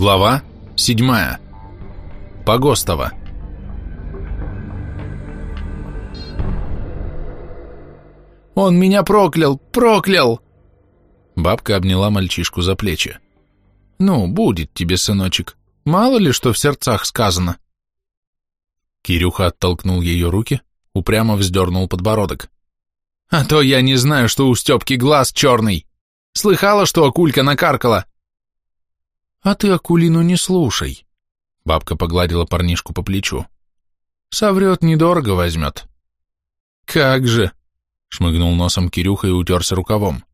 Глава 7. Погостова. «Он меня проклял! Проклял!» Бабка обняла мальчишку за плечи. «Ну, будет тебе, сыночек. Мало ли, что в сердцах сказано». Кирюха оттолкнул ее руки, упрямо вздернул подбородок. «А то я не знаю, что у Степки глаз черный. Слыхала, что акулька накаркала?» «А ты Акулину не слушай», — бабка погладила парнишку по плечу. «Соврет, недорого возьмет». «Как же!» — шмыгнул носом Кирюха и утерся рукавом.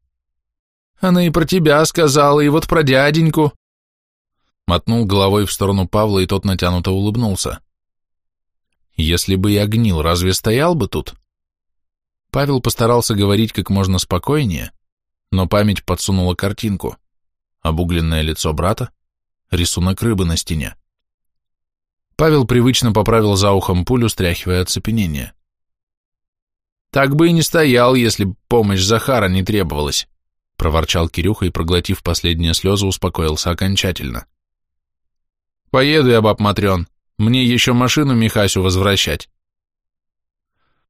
«Она и про тебя сказала, и вот про дяденьку». Мотнул головой в сторону Павла, и тот натянуто улыбнулся. «Если бы я гнил, разве стоял бы тут?» Павел постарался говорить как можно спокойнее, но память подсунула картинку. Обугленное лицо брата, рисунок рыбы на стене. Павел привычно поправил за ухом пулю, стряхивая оцепенение. «Так бы и не стоял, если б помощь Захара не требовалась», проворчал Кирюха и, проглотив последние слезы, успокоился окончательно. «Поеду я, баб Матрен, мне еще машину Михасю возвращать».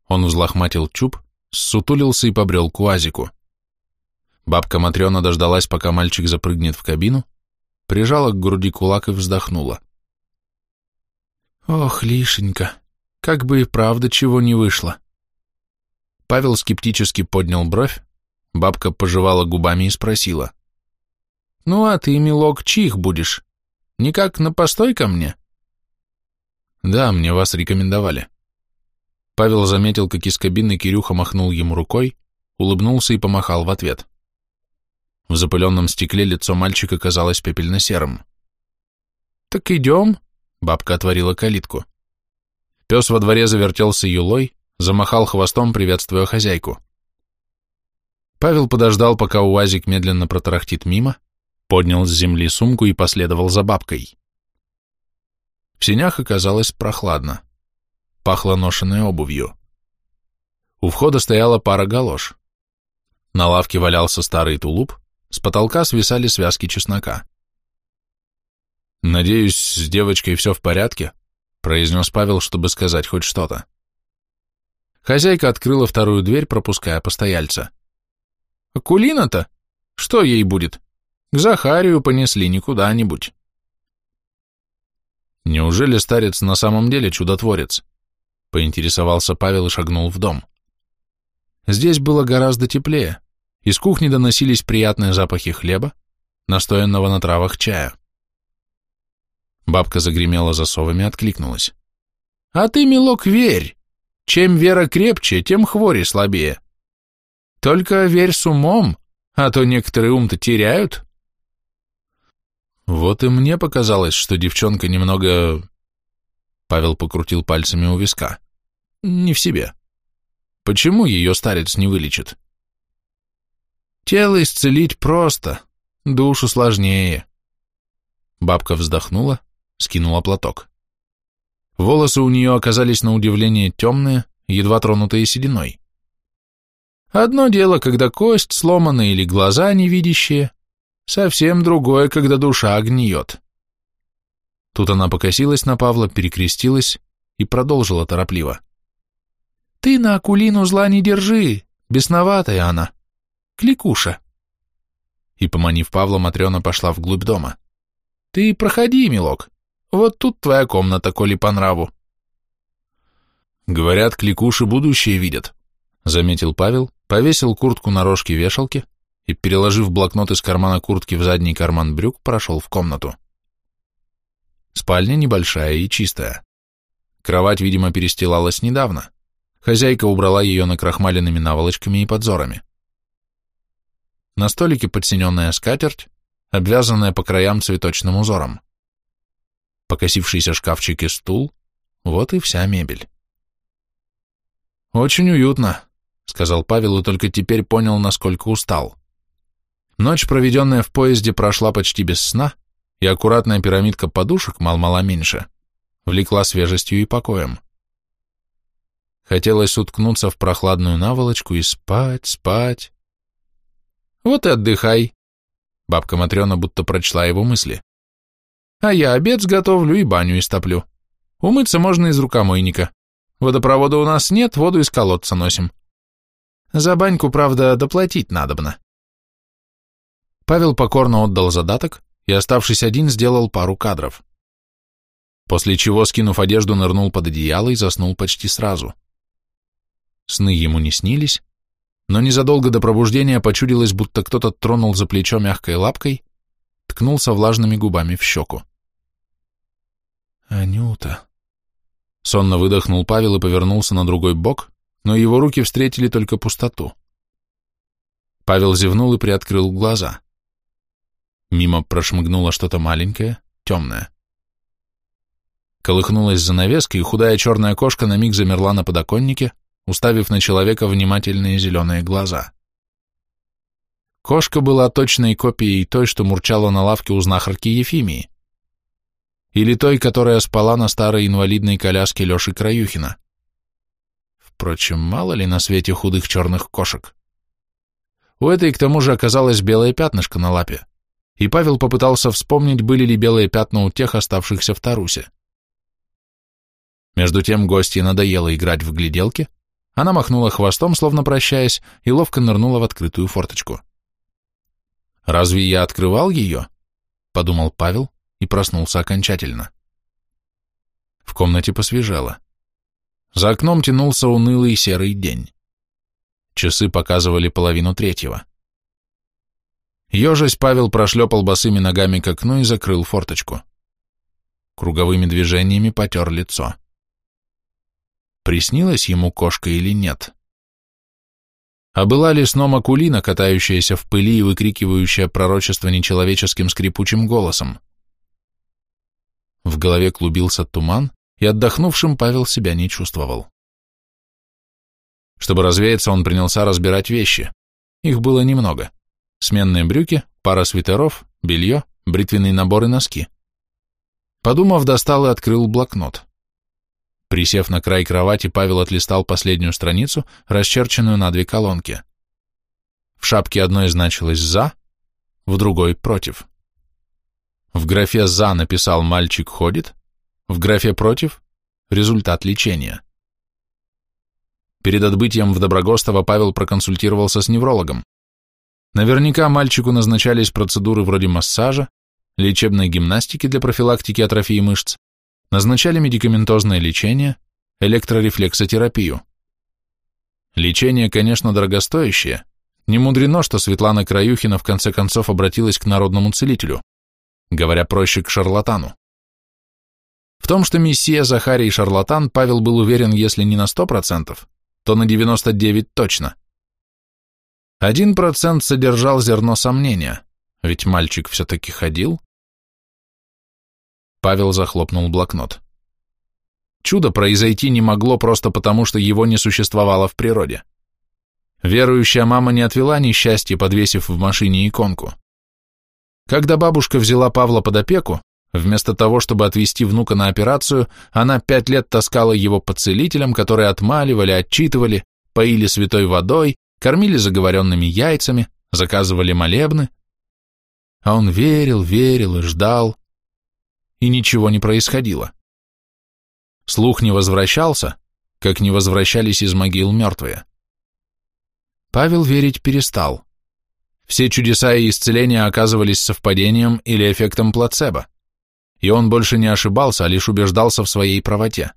Он взлохматил чуб, ссутулился и побрел к УАЗику. Бабка Матрена дождалась, пока мальчик запрыгнет в кабину, прижала к груди кулак и вздохнула. «Ох, Лишенька, как бы и правда чего не вышло». Павел скептически поднял бровь, бабка пожевала губами и спросила. «Ну а ты, милок, чих будешь? Никак на постой ко мне?» «Да, мне вас рекомендовали». Павел заметил, как из кабины Кирюха махнул ему рукой, улыбнулся и помахал в ответ. В запыленном стекле лицо мальчика казалось пепельно-серым. «Так идем?» — бабка отворила калитку. Пес во дворе завертелся юлой, замахал хвостом, приветствуя хозяйку. Павел подождал, пока УАЗик медленно протарахтит мимо, поднял с земли сумку и последовал за бабкой. В сенях оказалось прохладно. Пахло ношенной обувью. У входа стояла пара галош. На лавке валялся старый тулуп, с потолка свисали связки чеснока. «Надеюсь, с девочкой все в порядке?» — произнес Павел, чтобы сказать хоть что-то. Хозяйка открыла вторую дверь, пропуская постояльца. «Кулина-то? Что ей будет? К Захарию понесли не куда-нибудь». «Неужели старец на самом деле чудотворец?» — поинтересовался Павел и шагнул в дом. Здесь было гораздо теплее. Из кухни доносились приятные запахи хлеба, настоянного на травах чая. Бабка загремела засовами, откликнулась. «А ты, милок, верь! Чем вера крепче, тем хвори слабее. Только верь с умом, а то некоторые ум-то теряют». Вот и мне показалось, что девчонка немного... Павел покрутил пальцами у виска. Не в себе. Почему ее старец не вылечит? Тело исцелить просто, душу сложнее. Бабка вздохнула, скинула платок. Волосы у нее оказались на удивление темные, едва тронутые сединой. Одно дело, когда кость сломана или глаза невидящие, совсем другое, когда душа гниет. Тут она покосилась на Павла, перекрестилась и продолжила торопливо. «Ты на Акулину зла не держи, бесноватая она. Кликуша. И, поманив Павла, Матрена пошла вглубь дома. Ты проходи, милок. Вот тут твоя комната, коли по нраву. Говорят, кликуши будущее видят, заметил Павел, повесил куртку на рожке вешалки и, переложив блокнот из кармана куртки в задний карман брюк, прошел в комнату. Спальня небольшая и чистая. Кровать, видимо, перестилалась недавно. Хозяйка убрала ее накрахмаленными наволочками и подзорами. На столике подсиненная скатерть, обвязанная по краям цветочным узором. Покосившийся шкафчик и стул, вот и вся мебель. «Очень уютно», — сказал Павел и только теперь понял, насколько устал. Ночь, проведенная в поезде, прошла почти без сна, и аккуратная пирамидка подушек, мал-мало меньше, влекла свежестью и покоем. Хотелось уткнуться в прохладную наволочку и спать, спать, вот и отдыхай. Бабка Матрена будто прочла его мысли. А я обед сготовлю и баню истоплю. Умыться можно из рукомойника. Водопровода у нас нет, воду из колодца носим. За баньку, правда, доплатить надобно. Павел покорно отдал задаток и, оставшись один, сделал пару кадров. После чего, скинув одежду, нырнул под одеяло и заснул почти сразу. Сны ему не снились, но незадолго до пробуждения почудилось, будто кто-то тронул за плечо мягкой лапкой, ткнулся влажными губами в щеку. «Анюта!» Сонно выдохнул Павел и повернулся на другой бок, но его руки встретили только пустоту. Павел зевнул и приоткрыл глаза. Мимо прошмыгнуло что-то маленькое, темное. Колыхнулась занавеска, и худая черная кошка на миг замерла на подоконнике, уставив на человека внимательные зеленые глаза. Кошка была точной копией той, что мурчала на лавке у знахарки Ефимии. Или той, которая спала на старой инвалидной коляске Леши Краюхина. Впрочем, мало ли на свете худых черных кошек. У этой, к тому же, оказалось белое пятнышко на лапе, и Павел попытался вспомнить, были ли белые пятна у тех, оставшихся в Тарусе. Между тем гостье надоело играть в гляделки, она махнула хвостом, словно прощаясь, и ловко нырнула в открытую форточку. «Разве я открывал ее?» — подумал Павел и проснулся окончательно. В комнате посвежело. За окном тянулся унылый серый день. Часы показывали половину третьего. Ежась Павел прошлепал босыми ногами к окну и закрыл форточку. Круговыми движениями потер лицо приснилась ему кошка или нет. А была ли сном Акулина, катающаяся в пыли и выкрикивающая пророчество нечеловеческим скрипучим голосом? В голове клубился туман, и отдохнувшим Павел себя не чувствовал. Чтобы развеяться, он принялся разбирать вещи. Их было немного. Сменные брюки, пара свитеров, белье, бритвенный набор и носки. Подумав, достал и открыл блокнот. Присев на край кровати, Павел отлистал последнюю страницу, расчерченную на две колонки. В шапке одной значилось «за», в другой «против». В графе «за» написал «мальчик ходит», в графе «против» — результат лечения. Перед отбытием в Доброгостово Павел проконсультировался с неврологом. Наверняка мальчику назначались процедуры вроде массажа, лечебной гимнастики для профилактики атрофии мышц, назначали медикаментозное лечение, электрорефлексотерапию. Лечение, конечно, дорогостоящее. Не мудрено, что Светлана Краюхина в конце концов обратилась к народному целителю, говоря проще, к шарлатану. В том, что мессия Захарий шарлатан, Павел был уверен, если не на 100%, то на 99% точно. Один процент содержал зерно сомнения, ведь мальчик все-таки ходил, Павел захлопнул блокнот. Чудо произойти не могло просто потому, что его не существовало в природе. Верующая мама не отвела несчастье, подвесив в машине иконку. Когда бабушка взяла Павла под опеку, вместо того, чтобы отвезти внука на операцию, она пять лет таскала его по целителям, которые отмаливали, отчитывали, поили святой водой, кормили заговоренными яйцами, заказывали молебны. А он верил, верил и ждал, и ничего не происходило. Слух не возвращался, как не возвращались из могил мертвые. Павел верить перестал. Все чудеса и исцеления оказывались совпадением или эффектом плацебо, и он больше не ошибался, а лишь убеждался в своей правоте.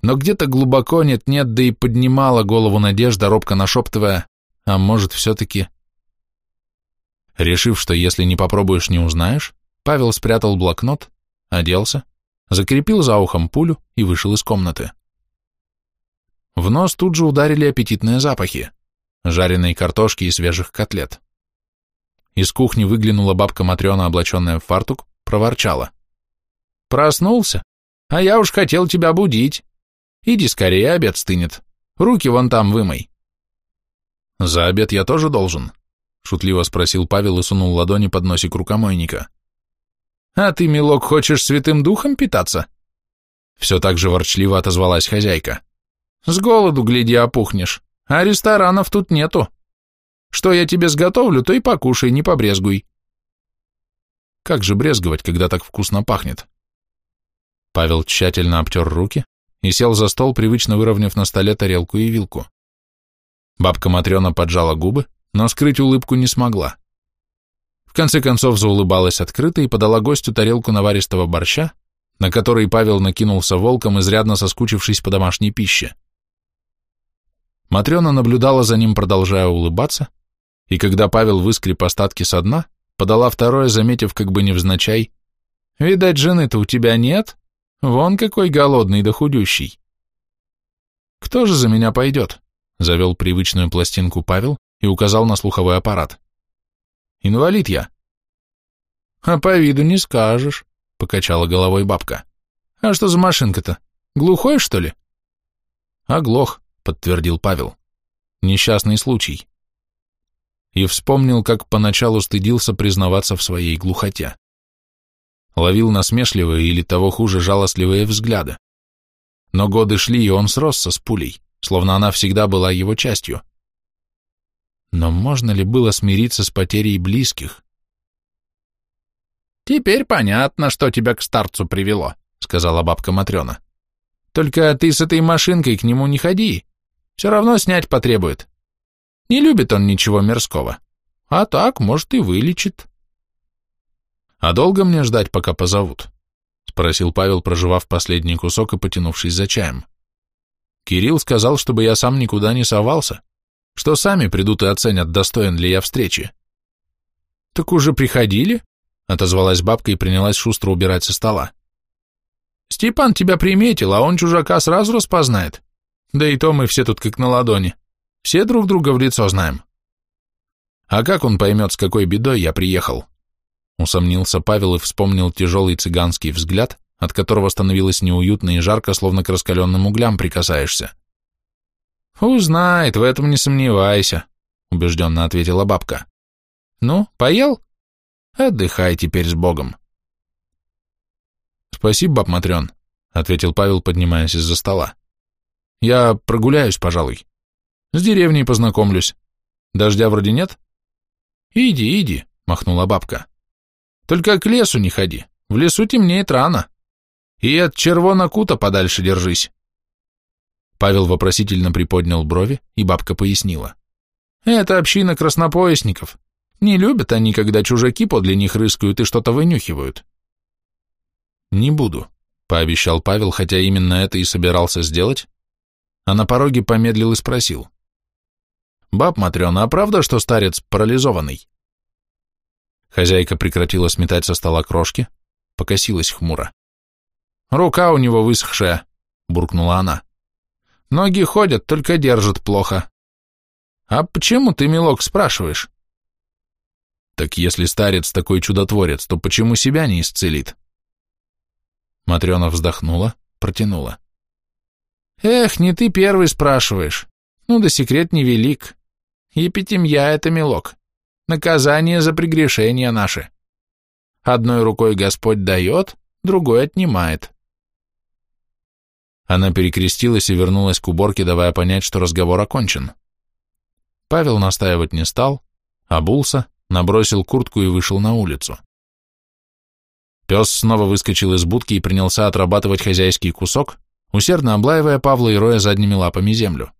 Но где-то глубоко нет-нет, да и поднимала голову надежда, робко нашептывая, а может, все-таки... Решив, что если не попробуешь, не узнаешь, Павел спрятал блокнот, оделся, закрепил за ухом пулю и вышел из комнаты. В нос тут же ударили аппетитные запахи, жареной картошки и свежих котлет. Из кухни выглянула бабка Матрена, облаченная в фартук, проворчала. «Проснулся? А я уж хотел тебя будить. Иди скорее, обед стынет. Руки вон там вымой». «За обед я тоже должен?» — шутливо спросил Павел и сунул ладони под носик рукомойника. «А ты, милок, хочешь святым духом питаться?» Все так же ворчливо отозвалась хозяйка. «С голоду, гляди, опухнешь, а ресторанов тут нету. Что я тебе сготовлю, то и покушай, не побрезгуй». Как же брезговать, когда так вкусно пахнет? Павел тщательно обтер руки и сел за стол, привычно выровняв на столе тарелку и вилку. Бабка Матрена поджала губы, но скрыть улыбку не смогла. В конце концов заулыбалась открыто и подала гостю тарелку наваристого борща, на который Павел накинулся волком, изрядно соскучившись по домашней пище. Матрена наблюдала за ним, продолжая улыбаться, и когда Павел выскреб остатки со дна, подала второе, заметив как бы невзначай, «Видать, жены-то у тебя нет? Вон какой голодный да худющий!» «Кто же за меня пойдет?» — завел привычную пластинку Павел и указал на слуховой аппарат. «Инвалид я». «А по виду не скажешь», — покачала головой бабка. «А что за машинка-то? Глухой, что ли?» «Оглох», — подтвердил Павел. «Несчастный случай» и вспомнил, как поначалу стыдился признаваться в своей глухоте. Ловил насмешливые или того хуже жалостливые взгляды. Но годы шли, и он сросся с пулей, словно она всегда была его частью. Но можно ли было смириться с потерей близких? «Теперь понятно, что тебя к старцу привело», — сказала бабка Матрена. «Только ты с этой машинкой к нему не ходи. Все равно снять потребует. Не любит он ничего мирского. А так, может, и вылечит. А долго мне ждать, пока позовут? Спросил Павел, проживав последний кусок и потянувшись за чаем. Кирилл сказал, чтобы я сам никуда не совался, что сами придут и оценят, достоин ли я встречи. Так уже приходили? Отозвалась бабка и принялась шустро убирать со стола. Степан тебя приметил, а он чужака сразу распознает. Да и то мы все тут как на ладони. Все друг друга в лицо знаем. А как он поймет, с какой бедой я приехал? Усомнился Павел и вспомнил тяжелый цыганский взгляд, от которого становилось неуютно и жарко, словно к раскаленным углям прикасаешься. «Узнает, в этом не сомневайся», — убежденно ответила бабка. «Ну, поел? Отдыхай теперь с Богом». «Спасибо, баб Матрен», — ответил Павел, поднимаясь из-за стола. «Я прогуляюсь, пожалуй». С деревней познакомлюсь. Дождя вроде нет? Иди, иди, махнула бабка. Только к лесу не ходи, в лесу темнеет рано. И от червона кута подальше держись. Павел вопросительно приподнял брови, и бабка пояснила. Это община краснопоясников. Не любят они, когда чужаки подле них рыскают и что-то вынюхивают. Не буду, пообещал Павел, хотя именно это и собирался сделать, а на пороге помедлил и спросил. «Баб Матрена, а правда, что старец парализованный?» Хозяйка прекратила сметать со стола крошки, покосилась хмуро. «Рука у него высохшая», — буркнула она. «Ноги ходят, только держат плохо». «А почему ты, милок, спрашиваешь?» «Так если старец такой чудотворец, то почему себя не исцелит?» Матрена вздохнула, протянула. «Эх, не ты первый спрашиваешь. Ну да секрет невелик. Епитемья — это мелок. Наказание за прегрешения наши. Одной рукой Господь дает, другой отнимает. Она перекрестилась и вернулась к уборке, давая понять, что разговор окончен. Павел настаивать не стал, обулся, набросил куртку и вышел на улицу. Пес снова выскочил из будки и принялся отрабатывать хозяйский кусок, усердно облаивая Павла и роя задними лапами землю.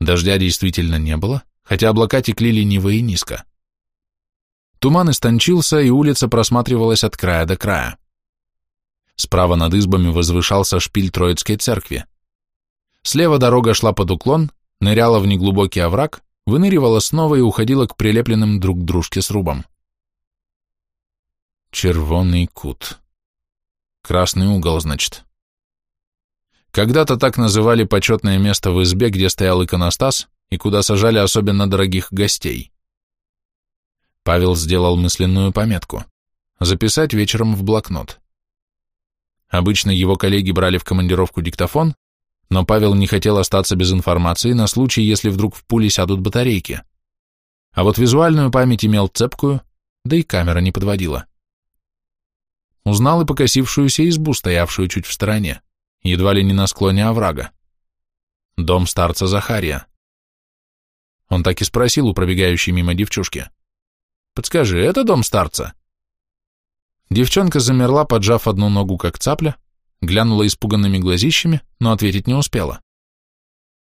Дождя действительно не было, хотя облака текли лениво и низко. Туман истончился, и улица просматривалась от края до края. Справа над избами возвышался шпиль Троицкой церкви. Слева дорога шла под уклон, ныряла в неглубокий овраг, выныривала снова и уходила к прилепленным друг к дружке срубам. Червонный кут. Красный угол, значит. Когда-то так называли почетное место в избе, где стоял иконостас и куда сажали особенно дорогих гостей. Павел сделал мысленную пометку – записать вечером в блокнот. Обычно его коллеги брали в командировку диктофон, но Павел не хотел остаться без информации на случай, если вдруг в пуле сядут батарейки. А вот визуальную память имел цепкую, да и камера не подводила. Узнал и покосившуюся избу, стоявшую чуть в стороне едва ли не на склоне оврага. Дом старца Захария. Он так и спросил у пробегающей мимо девчушки. «Подскажи, это дом старца?» Девчонка замерла, поджав одну ногу, как цапля, глянула испуганными глазищами, но ответить не успела.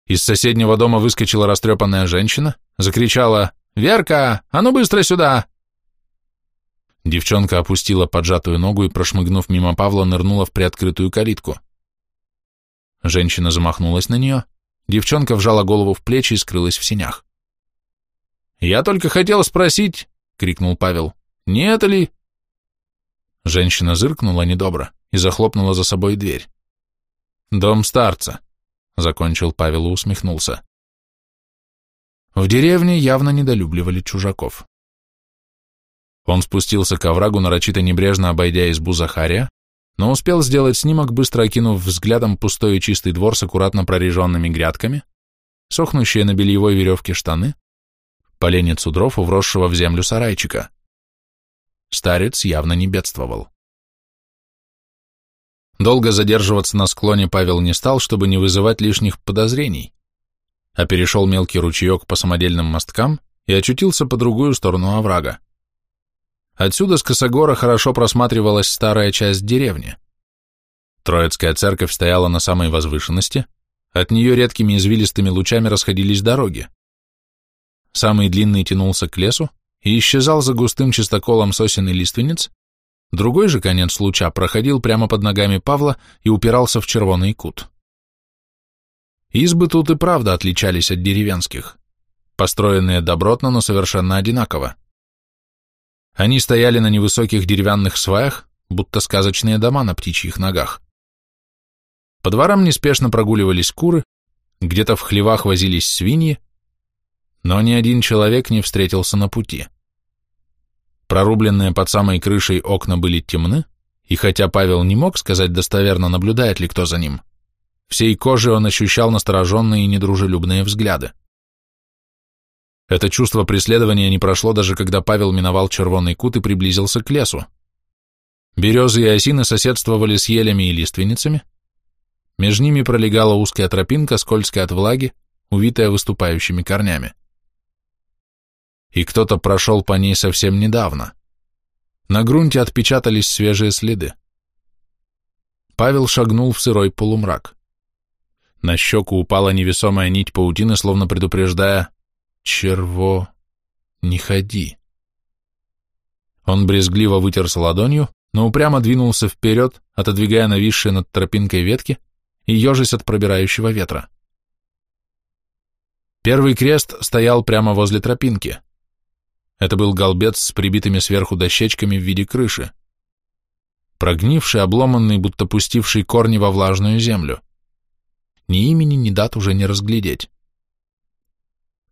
Из соседнего дома выскочила растрепанная женщина, закричала «Верка, а ну быстро сюда!» Девчонка опустила поджатую ногу и, прошмыгнув мимо Павла, нырнула в приоткрытую калитку. Женщина замахнулась на нее, девчонка вжала голову в плечи и скрылась в синях. «Я только хотел спросить», — крикнул Павел, — «не это ли?» Женщина зыркнула недобро и захлопнула за собой дверь. «Дом старца», — закончил Павел и усмехнулся. В деревне явно недолюбливали чужаков. Он спустился к оврагу, нарочито небрежно обойдя избу Захария, но успел сделать снимок, быстро окинув взглядом пустой и чистый двор с аккуратно прореженными грядками, сохнущие на бельевой веревке штаны, дров у вросшего в землю сарайчика. Старец явно не бедствовал. Долго задерживаться на склоне Павел не стал, чтобы не вызывать лишних подозрений, а перешел мелкий ручеек по самодельным мосткам и очутился по другую сторону оврага. Отсюда с Косогора хорошо просматривалась старая часть деревни. Троицкая церковь стояла на самой возвышенности, от нее редкими извилистыми лучами расходились дороги. Самый длинный тянулся к лесу и исчезал за густым чистоколом сосен и лиственниц, другой же конец луча проходил прямо под ногами Павла и упирался в червоный кут. Избы тут и правда отличались от деревенских, построенные добротно, но совершенно одинаково. Они стояли на невысоких деревянных сваях, будто сказочные дома на птичьих ногах. По дворам неспешно прогуливались куры, где-то в хлевах возились свиньи, но ни один человек не встретился на пути. Прорубленные под самой крышей окна были темны, и хотя Павел не мог сказать достоверно, наблюдает ли кто за ним, всей кожей он ощущал настороженные и недружелюбные взгляды. Это чувство преследования не прошло даже когда Павел миновал червонный кут и приблизился к лесу. Березы и осины соседствовали с елями и лиственницами. Между ними пролегала узкая тропинка, скользкая от влаги, увитая выступающими корнями. И кто-то прошел по ней совсем недавно. На грунте отпечатались свежие следы. Павел шагнул в сырой полумрак. На щеку упала невесомая нить паутины, словно предупреждая Черво, не ходи. Он брезгливо вытерся ладонью, но упрямо двинулся вперед, отодвигая нависшие над тропинкой ветки и ежась от пробирающего ветра. Первый крест стоял прямо возле тропинки. Это был голбец с прибитыми сверху дощечками в виде крыши. Прогнивший, обломанный, будто пустивший корни во влажную землю. Ни имени, ни дат уже не разглядеть.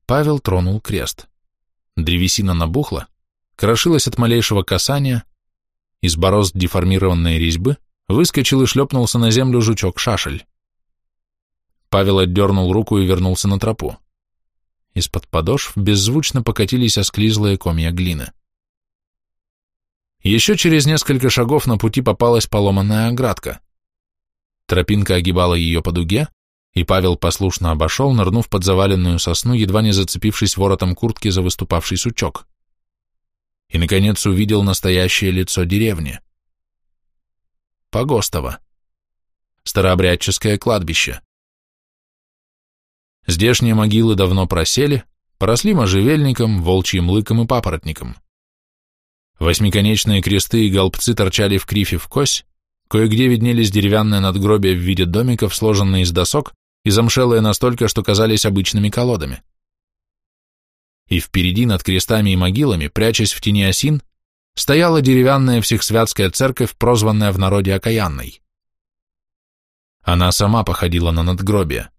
Павел тронул крест. Древесина набухла, крошилась от малейшего касания, из борозд деформированной резьбы выскочил и шлепнулся на землю жучок-шашель. Павел отдернул руку и вернулся на тропу. Из-под подошв беззвучно покатились осклизлые комья глины. Еще через несколько шагов на пути попалась поломанная оградка. Тропинка огибала ее по дуге, и Павел послушно обошел, нырнув под заваленную сосну, едва не зацепившись воротом куртки за выступавший сучок. И, наконец, увидел настоящее лицо деревни. Погостово. Старообрядческое кладбище. Здешние могилы давно просели, поросли можжевельником, волчьим лыком и папоротником. Восьмиконечные кресты и голбцы торчали в крифе в кось, кое-где виднелись деревянные надгробия в виде домиков, сложенные из досок, и замшелые настолько, что казались обычными колодами. И впереди над крестами и могилами, прячась в тени осин, стояла деревянная всехсвятская церковь, прозванная в народе окаянной. Она сама походила на надгробие,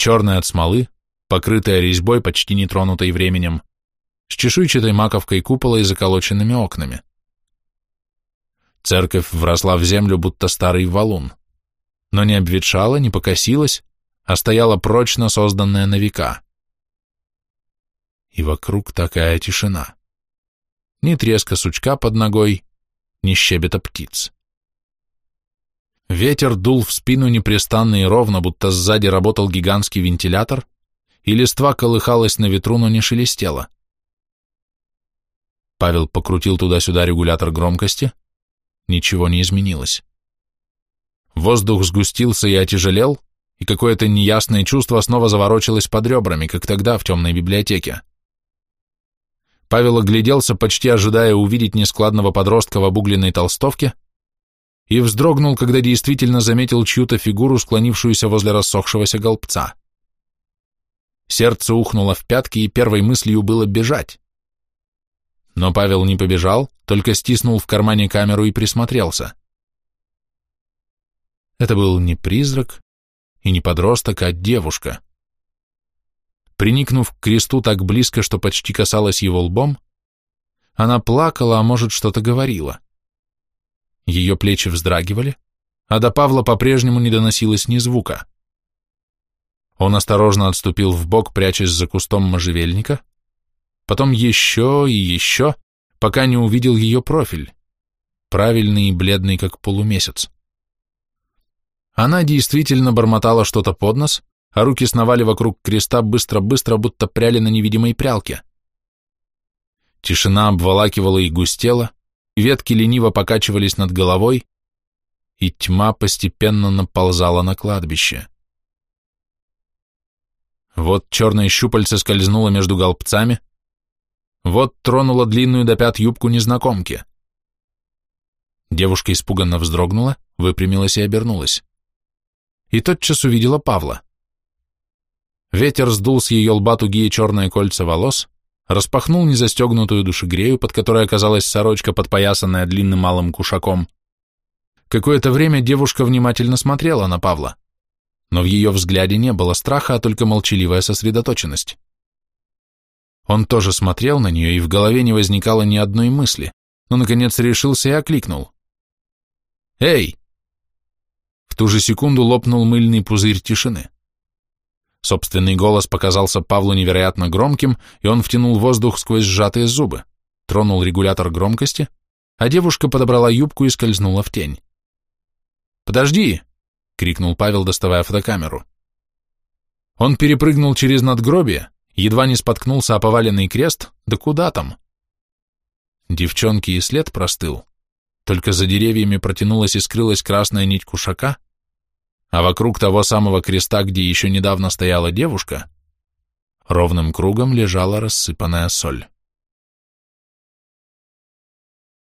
черная от смолы, покрытая резьбой, почти не тронутой временем, с чешуйчатой маковкой купола и заколоченными окнами. Церковь вросла в землю, будто старый валун, но не обветшала, не покосилась, а стояла прочно созданная на века. И вокруг такая тишина. Ни треска сучка под ногой, ни щебета птиц. Ветер дул в спину непрестанно и ровно, будто сзади работал гигантский вентилятор, и листва колыхалась на ветру, но не шелестела. Павел покрутил туда-сюда регулятор громкости, ничего не изменилось. Воздух сгустился и отяжелел, и какое-то неясное чувство снова заворочилось под ребрами, как тогда в темной библиотеке. Павел огляделся, почти ожидая увидеть нескладного подростка в обугленной толстовке, и вздрогнул, когда действительно заметил чью-то фигуру, склонившуюся возле рассохшегося голбца. Сердце ухнуло в пятки, и первой мыслью было бежать. Но Павел не побежал, только стиснул в кармане камеру и присмотрелся. Это был не призрак и не подросток, а девушка. Приникнув к кресту так близко, что почти касалась его лбом, она плакала, а может, что-то говорила. Ее плечи вздрагивали, а до Павла по-прежнему не доносилось ни звука. Он осторожно отступил в бок, прячась за кустом можжевельника, потом еще и еще, пока не увидел ее профиль, правильный и бледный, как полумесяц. Она действительно бормотала что-то под нос, а руки сновали вокруг креста быстро-быстро, будто пряли на невидимой прялке. Тишина обволакивала и густела, ветки лениво покачивались над головой, и тьма постепенно наползала на кладбище. Вот черное щупальце скользнуло между голбцами, вот тронула длинную до пят юбку незнакомки. Девушка испуганно вздрогнула, выпрямилась и обернулась. И тотчас увидела Павла. Ветер сдул с ее лба тугие черные кольца волос, распахнул незастегнутую душегрею, под которой оказалась сорочка, подпоясанная длинным малым кушаком. Какое-то время девушка внимательно смотрела на Павла, но в ее взгляде не было страха, а только молчаливая сосредоточенность. Он тоже смотрел на нее, и в голове не возникало ни одной мысли, но, наконец, решился и окликнул. «Эй!» В ту же секунду лопнул мыльный пузырь тишины. Собственный голос показался Павлу невероятно громким, и он втянул воздух сквозь сжатые зубы, тронул регулятор громкости, а девушка подобрала юбку и скользнула в тень. «Подожди!» — крикнул Павел, доставая фотокамеру. Он перепрыгнул через надгробие, едва не споткнулся о поваленный крест, да куда там? Девчонки и след простыл, только за деревьями протянулась и скрылась красная нить кушака, а вокруг того самого креста, где еще недавно стояла девушка, ровным кругом лежала рассыпанная соль.